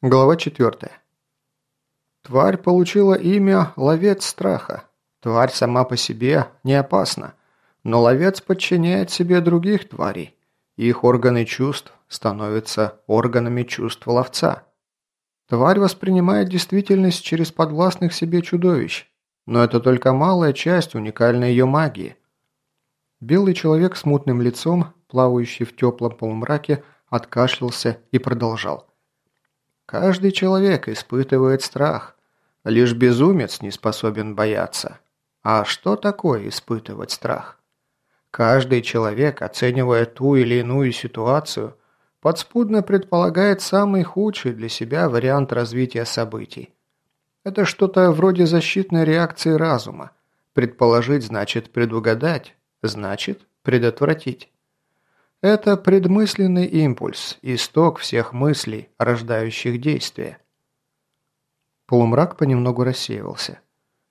Глава 4. Тварь получила имя «Ловец страха». Тварь сама по себе не опасна, но ловец подчиняет себе других тварей. Их органы чувств становятся органами чувств ловца. Тварь воспринимает действительность через подвластных себе чудовищ, но это только малая часть уникальной ее магии. Белый человек с мутным лицом, плавающий в теплом полумраке, откашлялся и продолжал. Каждый человек испытывает страх. Лишь безумец не способен бояться. А что такое испытывать страх? Каждый человек, оценивая ту или иную ситуацию, подспудно предполагает самый худший для себя вариант развития событий. Это что-то вроде защитной реакции разума. Предположить значит предугадать, значит предотвратить. Это предмысленный импульс, исток всех мыслей, рождающих действия. Полумрак понемногу рассеивался.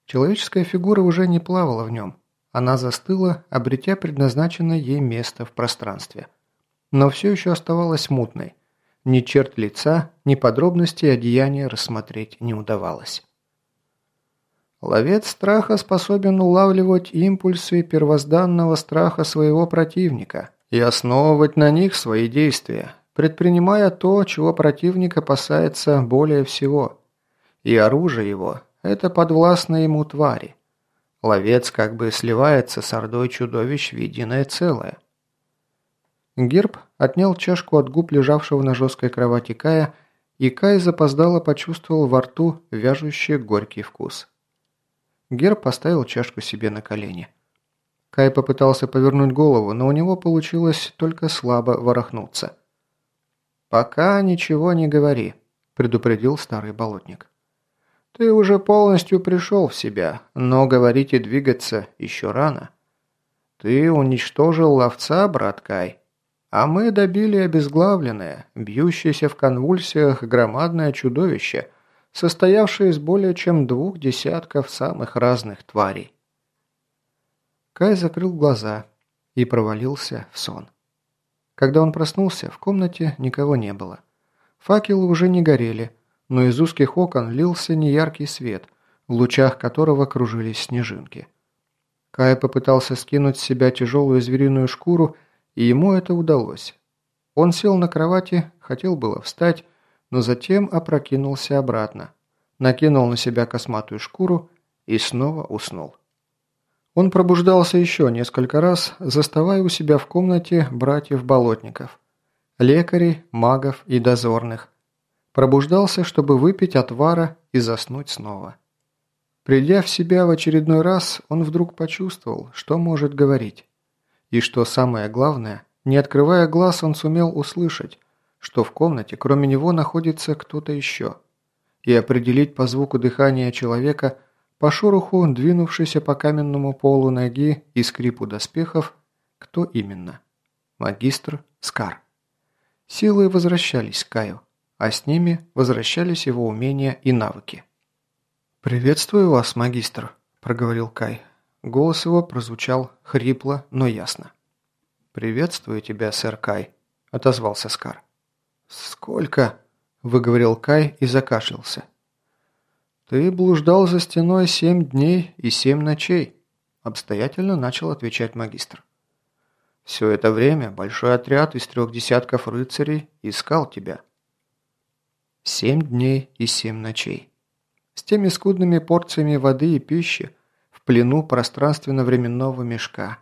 Человеческая фигура уже не плавала в нем. Она застыла, обретя предназначенное ей место в пространстве. Но все еще оставалась мутной. Ни черт лица, ни подробностей одеяния рассмотреть не удавалось. Ловец страха способен улавливать импульсы первозданного страха своего противника – и основывать на них свои действия, предпринимая то, чего противник опасается более всего. И оружие его – это подвластные ему твари. Ловец как бы сливается с ордой чудовищ в единое целое. Герб отнял чашку от губ лежавшего на жесткой кровати Кая, и Кай запоздало почувствовал во рту вяжущий горький вкус. Герб поставил чашку себе на колени. Кай попытался повернуть голову, но у него получилось только слабо ворохнуться. «Пока ничего не говори», – предупредил старый болотник. «Ты уже полностью пришел в себя, но говорить и двигаться еще рано. Ты уничтожил ловца, брат Кай, а мы добили обезглавленное, бьющееся в конвульсиях громадное чудовище, состоявшее из более чем двух десятков самых разных тварей. Кай закрыл глаза и провалился в сон. Когда он проснулся, в комнате никого не было. Факелы уже не горели, но из узких окон лился неяркий свет, в лучах которого кружились снежинки. Кай попытался скинуть с себя тяжелую звериную шкуру, и ему это удалось. Он сел на кровати, хотел было встать, но затем опрокинулся обратно, накинул на себя косматую шкуру и снова уснул. Он пробуждался еще несколько раз, заставая у себя в комнате братьев-болотников. Лекарей, магов и дозорных. Пробуждался, чтобы выпить отвара и заснуть снова. Придя в себя в очередной раз, он вдруг почувствовал, что может говорить. И что самое главное, не открывая глаз, он сумел услышать, что в комнате кроме него находится кто-то еще. И определить по звуку дыхания человека – по шороху, двинувшейся по каменному полу ноги и скрипу доспехов, кто именно? Магистр Скар. Силы возвращались к Каю, а с ними возвращались его умения и навыки. «Приветствую вас, магистр», – проговорил Кай. Голос его прозвучал хрипло, но ясно. «Приветствую тебя, сэр Кай», – отозвался Скар. «Сколько?» – выговорил Кай и закашлялся. «Ты блуждал за стеной семь дней и семь ночей», – обстоятельно начал отвечать магистр. «Все это время большой отряд из трех десятков рыцарей искал тебя». Семь дней и семь ночей. С теми скудными порциями воды и пищи в плену пространственно-временного мешка.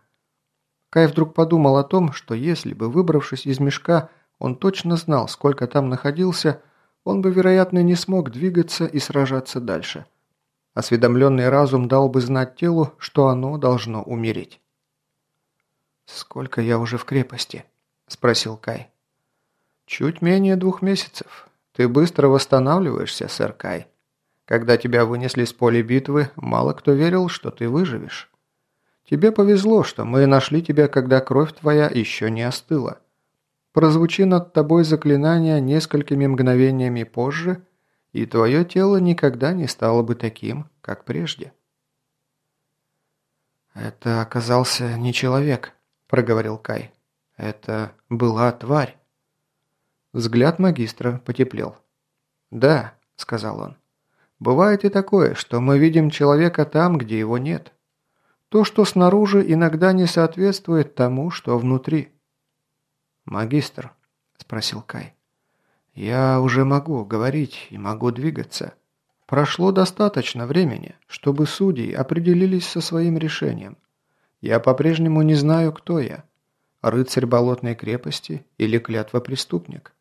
Кай вдруг подумал о том, что если бы, выбравшись из мешка, он точно знал, сколько там находился – он бы, вероятно, не смог двигаться и сражаться дальше. Осведомленный разум дал бы знать телу, что оно должно умереть. «Сколько я уже в крепости?» – спросил Кай. «Чуть менее двух месяцев. Ты быстро восстанавливаешься, сэр Кай. Когда тебя вынесли с поля битвы, мало кто верил, что ты выживешь. Тебе повезло, что мы нашли тебя, когда кровь твоя еще не остыла. Прозвучи над тобой заклинание несколькими мгновениями позже, и твое тело никогда не стало бы таким, как прежде. «Это оказался не человек», – проговорил Кай. «Это была тварь». Взгляд магистра потеплел. «Да», – сказал он. «Бывает и такое, что мы видим человека там, где его нет. То, что снаружи, иногда не соответствует тому, что внутри». «Магистр», – спросил Кай. «Я уже могу говорить и могу двигаться. Прошло достаточно времени, чтобы судьи определились со своим решением. Я по-прежнему не знаю, кто я. Рыцарь болотной крепости или клятва преступник.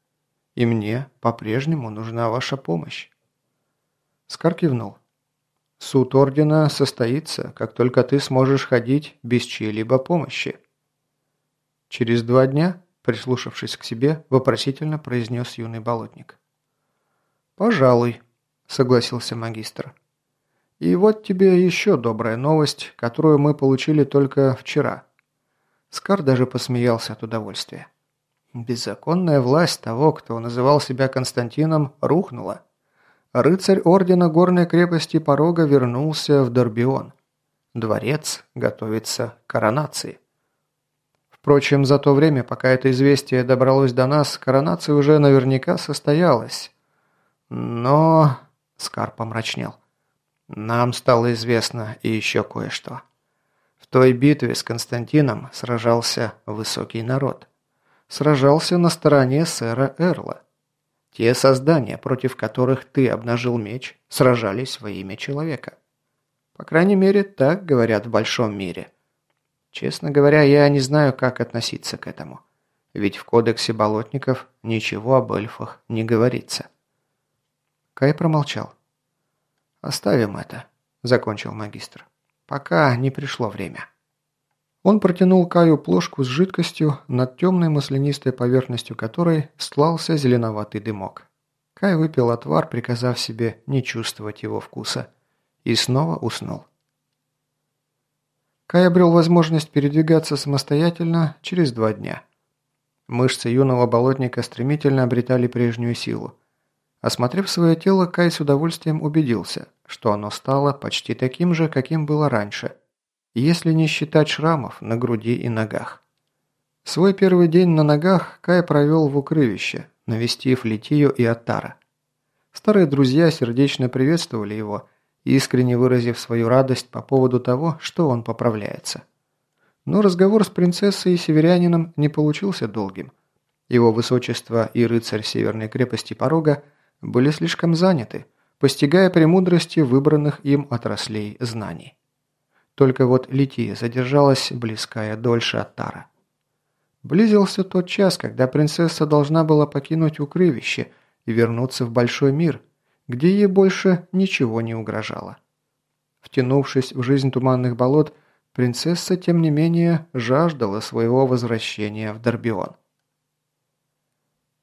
И мне по-прежнему нужна ваша помощь». Скар кивнул. «Суд Ордена состоится, как только ты сможешь ходить без чьей-либо помощи». «Через два дня?» Прислушавшись к себе, вопросительно произнес юный болотник. «Пожалуй», – согласился магистр. «И вот тебе еще добрая новость, которую мы получили только вчера». Скар даже посмеялся от удовольствия. Беззаконная власть того, кто называл себя Константином, рухнула. Рыцарь Ордена Горной крепости Порога вернулся в Дорбион. Дворец готовится к коронации. Впрочем, за то время, пока это известие добралось до нас, коронация уже наверняка состоялась. Но... Скар помрачнел. Нам стало известно и еще кое-что. В той битве с Константином сражался высокий народ. Сражался на стороне сэра Эрла. Те создания, против которых ты обнажил меч, сражались во имя человека. По крайней мере, так говорят в большом мире. Честно говоря, я не знаю, как относиться к этому. Ведь в кодексе болотников ничего об эльфах не говорится. Кай промолчал. «Оставим это», – закончил магистр. «Пока не пришло время». Он протянул Каю плошку с жидкостью, над темной маслянистой поверхностью которой стлался зеленоватый дымок. Кай выпил отвар, приказав себе не чувствовать его вкуса, и снова уснул. Кай обрел возможность передвигаться самостоятельно через два дня. Мышцы юного болотника стремительно обретали прежнюю силу. Осмотрев свое тело, Кай с удовольствием убедился, что оно стало почти таким же, каким было раньше, если не считать шрамов на груди и ногах. Свой первый день на ногах Кай провел в укрывище, навестив Литию и Аттара. Старые друзья сердечно приветствовали его искренне выразив свою радость по поводу того, что он поправляется. Но разговор с принцессой и северянином не получился долгим. Его высочество и рыцарь Северной крепости Порога были слишком заняты, постигая премудрости выбранных им отраслей знаний. Только вот Лития задержалась, близкая дольше от Тара. Близился тот час, когда принцесса должна была покинуть укрывище и вернуться в большой мир – где ей больше ничего не угрожало. Втянувшись в жизнь туманных болот, принцесса, тем не менее, жаждала своего возвращения в Дорбион.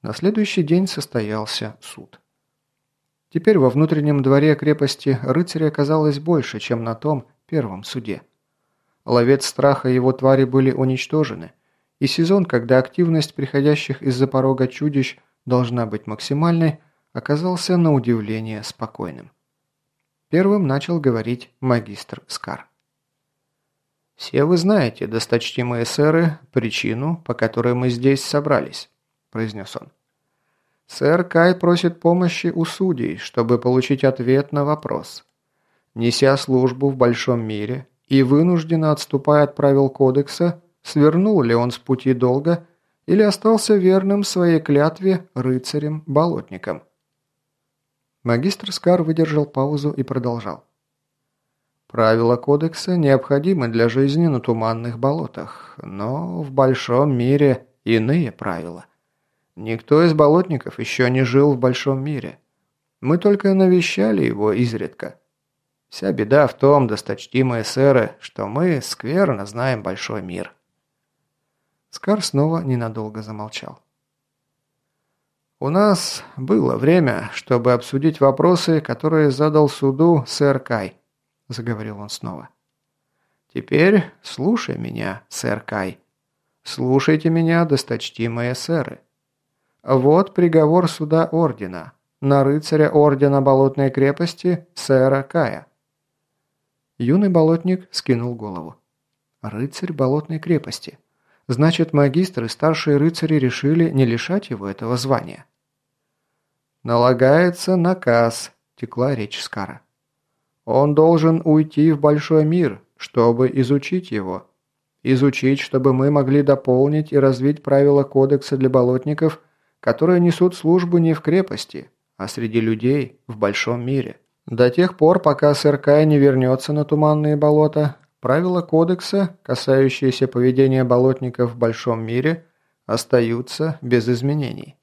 На следующий день состоялся суд. Теперь во внутреннем дворе крепости рыцарей оказалось больше, чем на том первом суде. Ловец страха и его твари были уничтожены, и сезон, когда активность приходящих из-за порога чудищ должна быть максимальной – оказался на удивление спокойным. Первым начал говорить магистр Скар. «Все вы знаете, досточтимые сэры, причину, по которой мы здесь собрались», – произнес он. «Сэр Кай просит помощи у судей, чтобы получить ответ на вопрос. Неся службу в большом мире и вынужденно отступая от правил кодекса, свернул ли он с пути долга или остался верным своей клятве рыцарем-болотником?» Магистр Скар выдержал паузу и продолжал. Правила кодекса необходимы для жизни на туманных болотах, но в большом мире иные правила. Никто из болотников еще не жил в большом мире. Мы только навещали его изредка. Вся беда в том, досточтимые сэры, что мы скверно знаем большой мир. Скар снова ненадолго замолчал. «У нас было время, чтобы обсудить вопросы, которые задал суду сэр Кай», – заговорил он снова. «Теперь слушай меня, сэр Кай. Слушайте меня, досточтимые сэры. Вот приговор суда Ордена на рыцаря Ордена Болотной крепости сэра Кая». Юный болотник скинул голову. «Рыцарь Болотной крепости. Значит, магистры старшие рыцари решили не лишать его этого звания». «Налагается наказ», – текла речь Скара. «Он должен уйти в большой мир, чтобы изучить его. Изучить, чтобы мы могли дополнить и развить правила кодекса для болотников, которые несут службу не в крепости, а среди людей в большом мире. До тех пор, пока сэр Кай не вернется на туманные болота, правила кодекса, касающиеся поведения болотников в большом мире, остаются без изменений.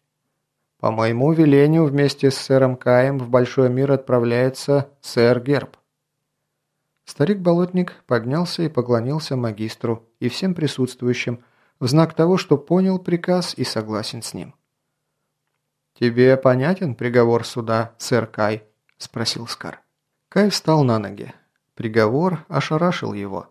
По моему велению вместе с сэром Каем в большой мир отправляется сэр Герб. Старик-болотник поднялся и поклонился магистру и всем присутствующим в знак того, что понял приказ и согласен с ним. «Тебе понятен приговор суда, сэр Кай?» – спросил Скар. Кай встал на ноги. Приговор ошарашил его.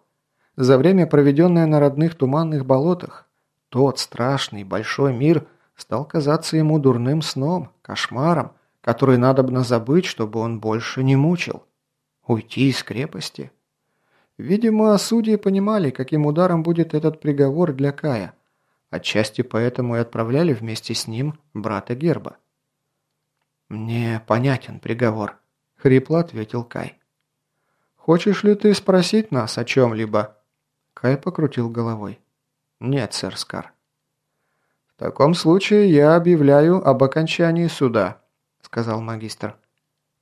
За время, проведенное на родных туманных болотах, тот страшный большой мир стал казаться ему дурным сном, кошмаром, который надобно забыть, чтобы он больше не мучил. Уйти из крепости? Видимо, судьи понимали, каким ударом будет этот приговор для Кая. Отчасти поэтому и отправляли вместе с ним брата Герба. «Мне понятен приговор», — хрипло ответил Кай. «Хочешь ли ты спросить нас о чем-либо?» Кай покрутил головой. «Нет, сэр Скар». «В таком случае я объявляю об окончании суда», — сказал магистр.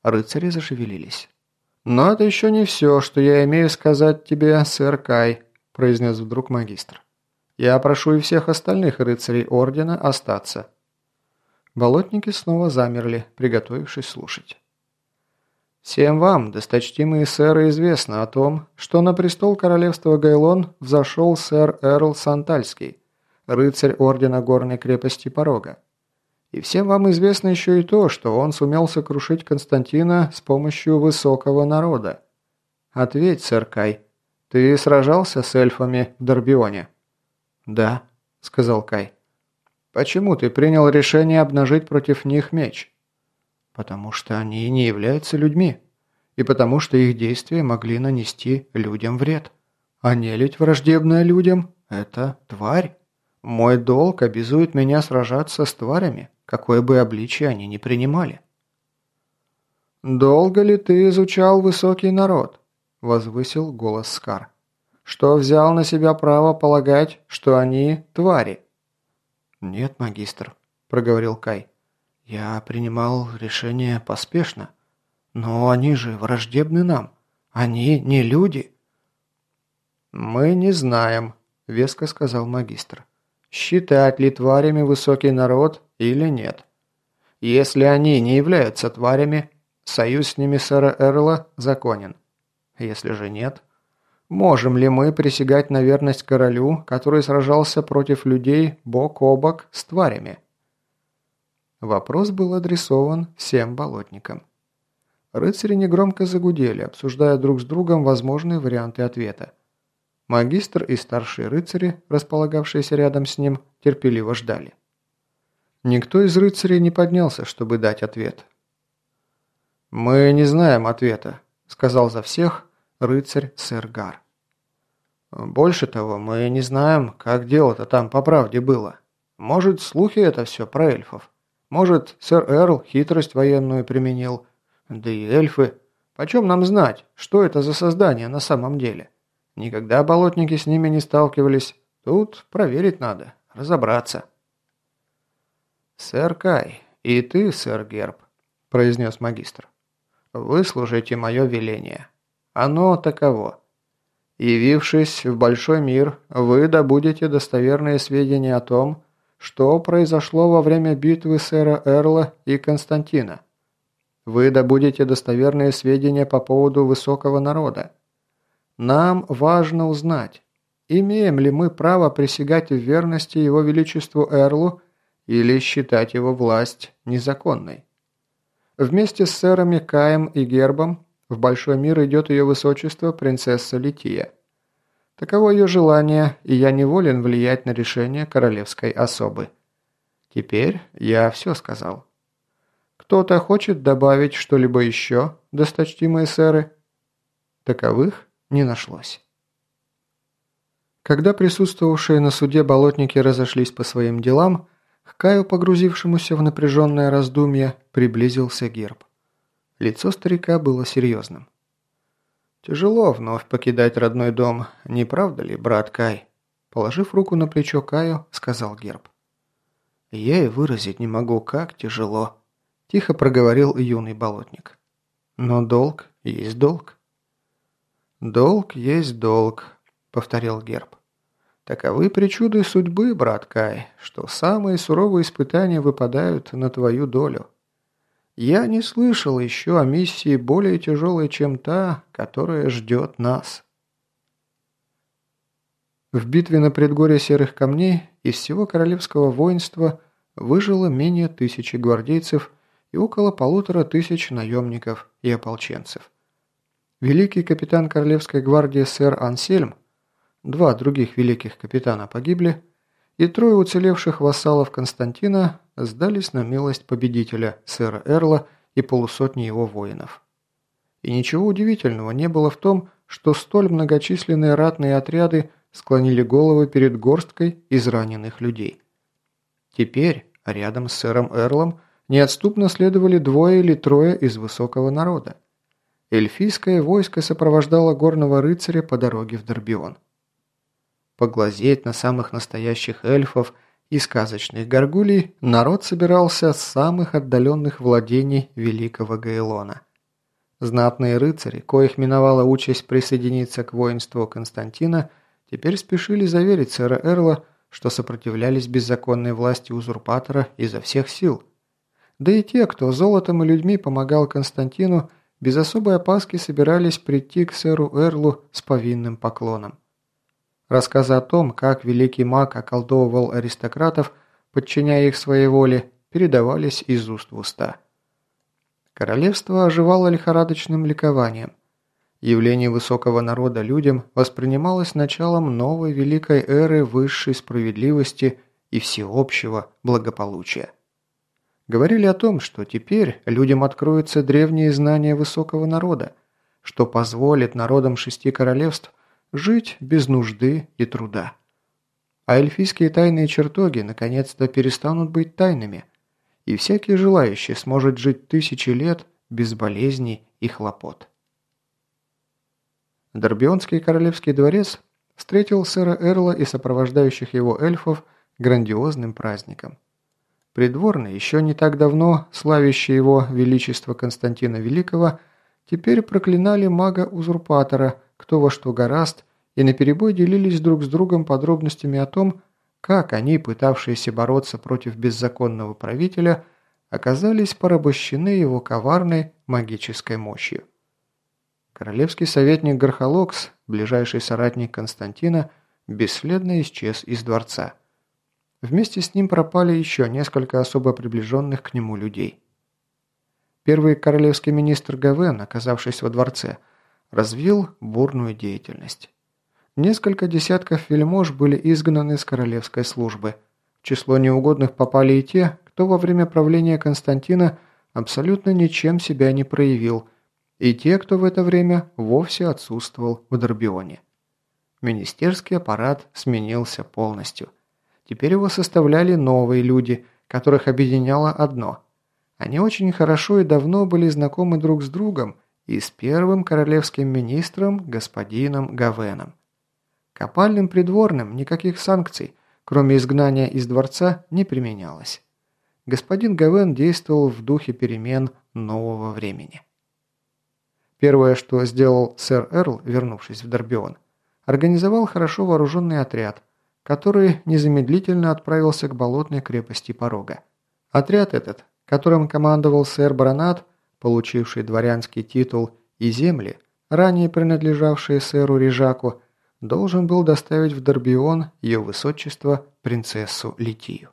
Рыцари зашевелились. «Но это еще не все, что я имею сказать тебе, сэр Кай», – произнес вдруг магистр. «Я прошу и всех остальных рыцарей Ордена остаться». Болотники снова замерли, приготовившись слушать. «Всем вам, досточтимые сэры, известно о том, что на престол королевства Гайлон взошел сэр Эрл Сантальский, рыцарь Ордена Горной крепости Порога. И всем вам известно еще и то, что он сумел сокрушить Константина с помощью высокого народа. Ответь, сэр Кай, ты сражался с эльфами в Дорбионе? Да, сказал Кай. Почему ты принял решение обнажить против них меч? Потому что они не являются людьми. И потому что их действия могли нанести людям вред. А нелюдь, враждебная людям, это тварь. Мой долг обязует меня сражаться с тварями, какое бы обличие они ни принимали. «Долго ли ты изучал высокий народ?» – возвысил голос Скар. «Что взял на себя право полагать, что они твари?» «Нет, магистр», – проговорил Кай. «Я принимал решение поспешно. Но они же враждебны нам. Они не люди». «Мы не знаем», – веско сказал магистр считать ли тварями высокий народ или нет. Если они не являются тварями, союз с ними сэра Эрла законен. Если же нет, можем ли мы присягать на верность королю, который сражался против людей бок о бок с тварями? Вопрос был адресован всем болотникам. Рыцари негромко загудели, обсуждая друг с другом возможные варианты ответа. Магистр и старшие рыцари, располагавшиеся рядом с ним, терпеливо ждали. Никто из рыцарей не поднялся, чтобы дать ответ. «Мы не знаем ответа», — сказал за всех рыцарь сэр Гар. «Больше того, мы не знаем, как дело-то там по правде было. Может, слухи это все про эльфов. Может, сэр Эрл хитрость военную применил. Да и эльфы. Почем нам знать, что это за создание на самом деле?» Никогда болотники с ними не сталкивались. Тут проверить надо, разобраться. «Сэр Кай, и ты, сэр Герб», – произнес магистр. «Выслушайте мое веление. Оно таково. Явившись в большой мир, вы добудете достоверные сведения о том, что произошло во время битвы сэра Эрла и Константина. Вы добудете достоверные сведения по поводу высокого народа, нам важно узнать, имеем ли мы право присягать в верности его величеству Эрлу или считать его власть незаконной. Вместе с сэрами Каем и Гербом в большой мир идет ее высочество принцесса Лития. Таково ее желание, и я не волен влиять на решение королевской особы. Теперь я все сказал. Кто-то хочет добавить что-либо еще, досточтимые сэры? Таковых не нашлось. Когда присутствовавшие на суде болотники разошлись по своим делам, К Каю, погрузившемуся в напряженное раздумье, приблизился герб. Лицо старика было серьезным. «Тяжело вновь покидать родной дом, не правда ли, брат Кай?» Положив руку на плечо Каю, сказал герб. «Я и выразить не могу, как тяжело», – тихо проговорил юный болотник. «Но долг есть долг». «Долг есть долг», – повторил герб. «Таковы причуды судьбы, брат Кай, что самые суровые испытания выпадают на твою долю. Я не слышал еще о миссии более тяжелой, чем та, которая ждет нас». В битве на предгорье Серых Камней из всего королевского воинства выжило менее тысячи гвардейцев и около полутора тысяч наемников и ополченцев. Великий капитан Королевской гвардии сэр Ансельм, два других великих капитана погибли, и трое уцелевших вассалов Константина сдались на милость победителя сэра Эрла и полусотни его воинов. И ничего удивительного не было в том, что столь многочисленные ратные отряды склонили головы перед горсткой израненных людей. Теперь рядом с сэром Эрлом неотступно следовали двое или трое из высокого народа. Эльфийское войско сопровождало горного рыцаря по дороге в Дорбион. Поглазеть на самых настоящих эльфов и сказочных горгулей народ собирался с самых отдаленных владений великого Гаэлона. Знатные рыцари, коих миновала участь присоединиться к воинству Константина, теперь спешили заверить сэра Эрла, что сопротивлялись беззаконной власти узурпатора изо всех сил. Да и те, кто золотом и людьми помогал Константину, без особой опаски собирались прийти к сэру Эрлу с повинным поклоном. Рассказы о том, как великий маг околдовывал аристократов, подчиняя их своей воле, передавались из уст в уста. Королевство оживало лихорадочным ликованием – Явление высокого народа людям воспринималось началом новой великой эры высшей справедливости и всеобщего благополучия. Говорили о том, что теперь людям откроются древние знания высокого народа, что позволит народам шести королевств жить без нужды и труда. А эльфийские тайные чертоги наконец-то перестанут быть тайными, и всякий желающий сможет жить тысячи лет без болезней и хлопот. Дорбионский королевский дворец встретил сэра Эрла и сопровождающих его эльфов грандиозным праздником. Придворные, еще не так давно славящие его величество Константина Великого, теперь проклинали мага-узурпатора, кто во что гораст, и наперебой делились друг с другом подробностями о том, как они, пытавшиеся бороться против беззаконного правителя, оказались порабощены его коварной магической мощью. Королевский советник Гархолокс, ближайший соратник Константина, бесследно исчез из дворца. Вместе с ним пропали еще несколько особо приближенных к нему людей. Первый королевский министр Гавен, оказавшись во дворце, развил бурную деятельность. Несколько десятков вельмож были изгнаны с королевской службы. В число неугодных попали и те, кто во время правления Константина абсолютно ничем себя не проявил – и те, кто в это время вовсе отсутствовал в Дорбионе. Министерский аппарат сменился полностью. Теперь его составляли новые люди, которых объединяло одно. Они очень хорошо и давно были знакомы друг с другом и с первым королевским министром господином Гавеном. Копальным придворным никаких санкций, кроме изгнания из дворца, не применялось. Господин Гавен действовал в духе перемен нового времени. Первое, что сделал сэр Эрл, вернувшись в Дорбион, организовал хорошо вооруженный отряд, который незамедлительно отправился к болотной крепости Порога. Отряд этот, которым командовал сэр Баронат, получивший дворянский титул и земли, ранее принадлежавшие сэру Рижаку, должен был доставить в Дорбион ее высочество принцессу Литию.